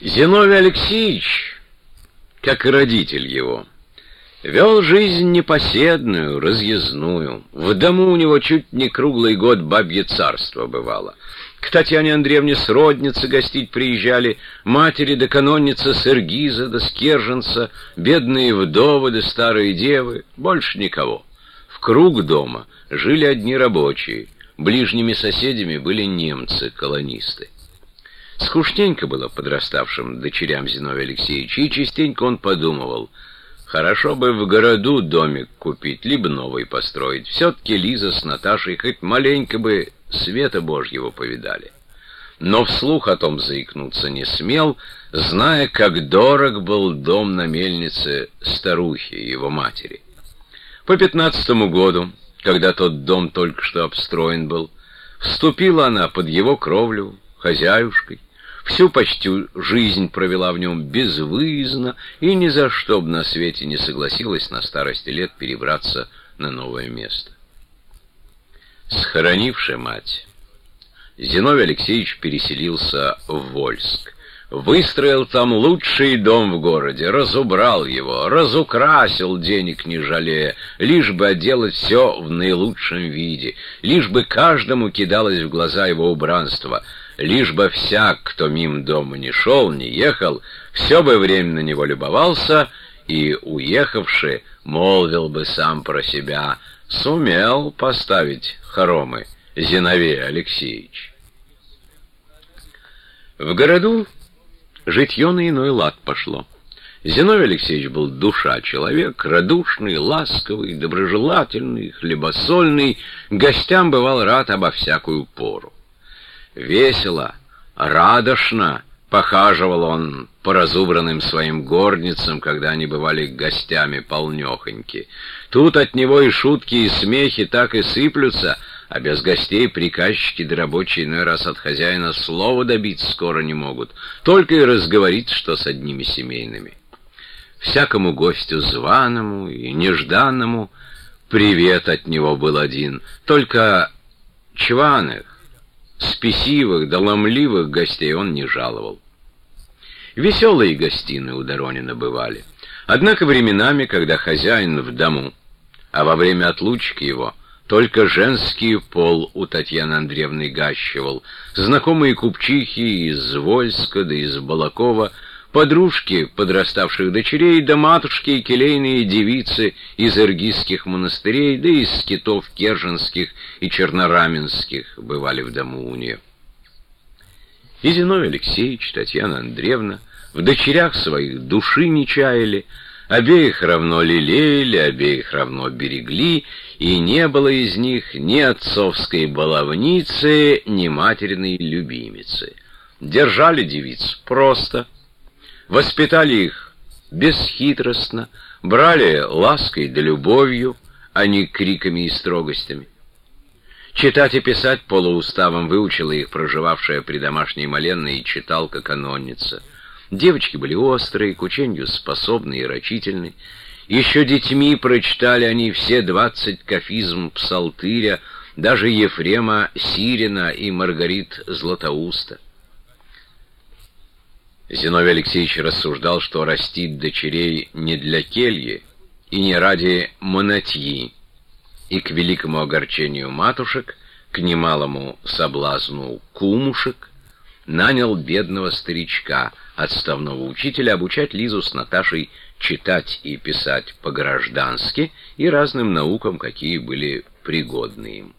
Зиновий Алексеевич, как и родитель его, вел жизнь непоседную, разъездную. В дому у него чуть не круглый год бабье царство бывало. К Татьяне Андреевне сродницы гостить приезжали, матери да канонница Сергиза да Скерженца, бедные вдовы да старые девы, больше никого. В круг дома жили одни рабочие, ближними соседями были немцы-колонисты. Скучненько было подраставшим дочерям Зиновия Алексеевича, и частенько он подумывал, хорошо бы в городу домик купить, либо новый построить. Все-таки Лиза с Наташей хоть маленько бы света Божьего повидали. Но вслух о том заикнуться не смел, зная, как дорог был дом на мельнице старухи, его матери. По пятнадцатому году, когда тот дом только что обстроен был, вступила она под его кровлю хозяюшкой, Всю почти жизнь провела в нем безвыездно и ни за что б на свете не согласилась на старости лет перебраться на новое место. Схоронившая мать, Зиновий Алексеевич переселился в Вольск. Выстроил там лучший дом в городе, разубрал его, разукрасил, денег не жалея, лишь бы отделать все в наилучшем виде, лишь бы каждому кидалось в глаза его убранство — лишь бы всяк, кто мимо дома не шел, не ехал, все бы время на него любовался и, уехавший, молвил бы сам про себя, сумел поставить хоромы Зиновей Алексеевич. В городу житье на иной лад пошло. Зиновий Алексеевич был душа человек, радушный, ласковый, доброжелательный, хлебосольный, гостям бывал рад обо всякую пору. Весело, радошно похаживал он по разубранным своим горницам, когда они бывали гостями полнехоньки. Тут от него и шутки, и смехи так и сыплются, а без гостей приказчики да рабочие иной раз от хозяина слова добиться скоро не могут, только и разговорить, что с одними семейными. Всякому гостю званому и нежданному привет от него был один, только чваных, Спесивых да ломливых гостей он не жаловал. Веселые гостиные у Доронина бывали. Однако временами, когда хозяин в дому, а во время отлучки его, только женский пол у Татьяны Андреевны гащивал, знакомые купчихи из Вольска да из Балакова — подружки подраставших дочерей, да матушки и келейные девицы из иргизских монастырей, да из скитов керженских и чернораменских бывали в дому у нее. И Зиновий Алексеевич, Татьяна Андреевна в дочерях своих души не чаяли, обеих равно лелеяли, обеих равно берегли, и не было из них ни отцовской баловницы, ни материной любимицы. Держали девиц просто — Воспитали их бесхитростно, брали лаской да любовью, а не криками и строгостями. Читать и писать полууставом выучила их проживавшая при домашней Маленной читалка-канонница. Девочки были острые, к учению способны и рачительны. Еще детьми прочитали они все двадцать кафизм псалтыря, даже Ефрема Сирина и Маргарит Златоуста. Зиновий Алексеевич рассуждал, что растит дочерей не для кельи и не ради монатьи, и к великому огорчению матушек, к немалому соблазну кумушек, нанял бедного старичка, отставного учителя, обучать Лизу с Наташей читать и писать по-граждански и разным наукам, какие были пригодны им.